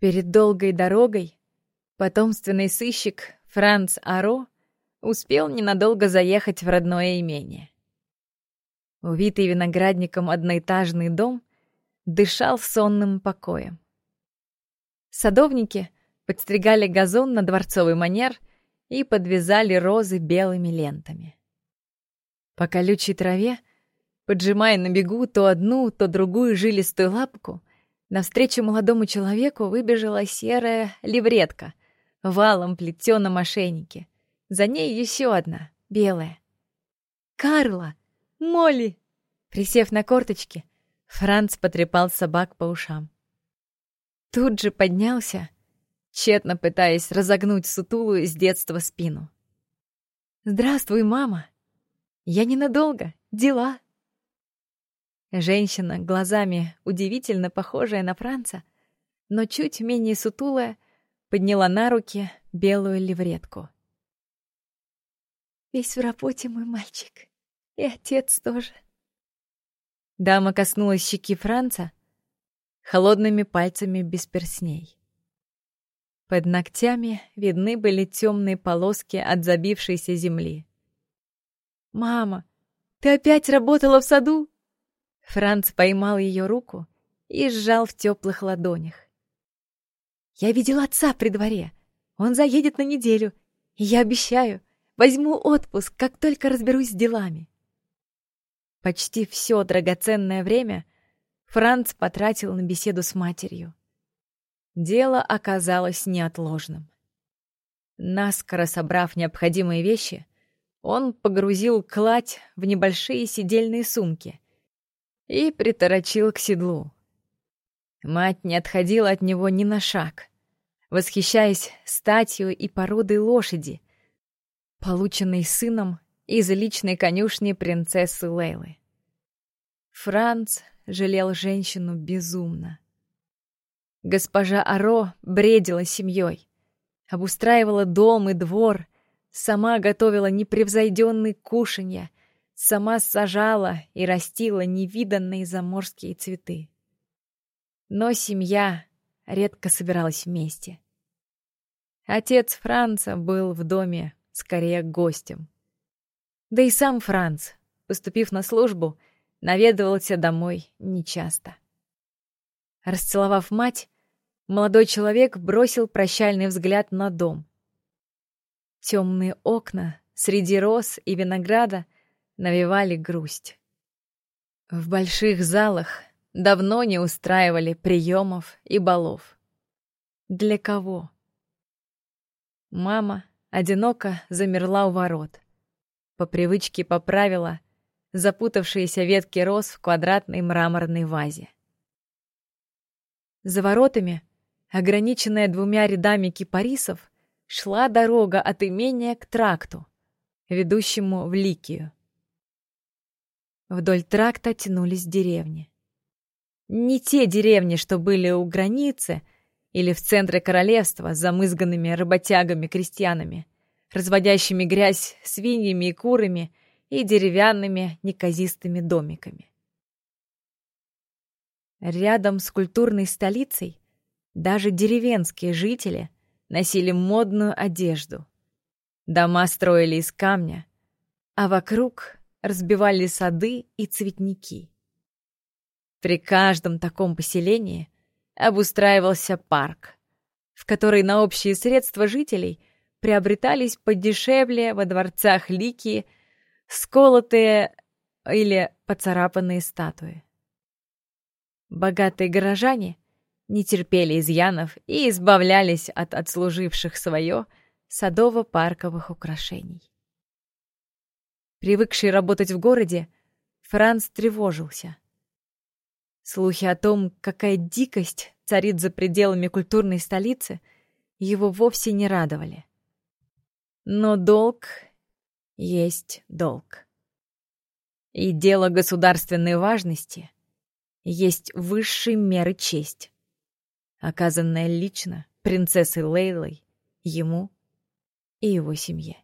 Перед долгой дорогой потомственный сыщик Франц Аро успел ненадолго заехать в родное имение. Увитый виноградником одноэтажный дом дышал сонным покоем. Садовники подстригали газон на дворцовый манер и подвязали розы белыми лентами. По колючей траве, поджимая на бегу то одну, то другую жилистую лапку, навстречу молодому человеку выбежала серая левретка, валом плетёном ошейнике. За ней еще одна, белая. «Карла! Молли!» Присев на корточки, Франц потрепал собак по ушам. Тут же поднялся, тщетно пытаясь разогнуть сутулую с детства спину. «Здравствуй, мама! Я ненадолго, дела!» Женщина, глазами удивительно похожая на Франца, но чуть менее сутулая, подняла на руки белую левретку. «Весь в работе мой мальчик, и отец тоже». Дама коснулась щеки Франца холодными пальцами без персней. Под ногтями видны были темные полоски от забившейся земли. «Мама, ты опять работала в саду?» Франц поймал ее руку и сжал в теплых ладонях. «Я видел отца при дворе. Он заедет на неделю, и я обещаю, возьму отпуск, как только разберусь с делами». Почти все драгоценное время Франц потратил на беседу с матерью. Дело оказалось неотложным. Наскоро собрав необходимые вещи, он погрузил кладь в небольшие сидельные сумки и приторочил к седлу. Мать не отходила от него ни на шаг, восхищаясь статью и породой лошади, полученной сыном из личной конюшни принцессы Лейлы. Франц жалел женщину безумно. Госпожа Аро бредила семьей, обустраивала дом и двор, сама готовила непревзойденные кушанья, сама сажала и растила невиданные заморские цветы. Но семья редко собиралась вместе. Отец Франца был в доме скорее гостем. Да и сам Франц, поступив на службу, наведывался домой нечасто. Расцеловав мать, молодой человек бросил прощальный взгляд на дом. Темные окна среди роз и винограда навевали грусть. В больших залах давно не устраивали приемов и балов. Для кого? Мама одиноко замерла у ворот. По привычке поправила запутавшиеся ветки роз в квадратной мраморной вазе. За воротами, ограниченная двумя рядами кипарисов, шла дорога от имения к тракту, ведущему в Ликию. Вдоль тракта тянулись деревни. Не те деревни, что были у границы или в центре королевства с замызганными работягами-крестьянами, разводящими грязь свиньями и курами и деревянными неказистыми домиками. Рядом с культурной столицей даже деревенские жители носили модную одежду. Дома строили из камня, а вокруг разбивали сады и цветники. При каждом таком поселении обустраивался парк, в который на общие средства жителей приобретались подешевле во дворцах Ликии сколотые или поцарапанные статуи. Богатые горожане не терпели изъянов и избавлялись от отслуживших свое садово-парковых украшений. Привыкший работать в городе, Франц тревожился. Слухи о том, какая дикость царит за пределами культурной столицы, его вовсе не радовали. Но долг есть долг. И дело государственной важности есть высшей меры честь, оказанная лично принцессой Лейлой ему и его семье.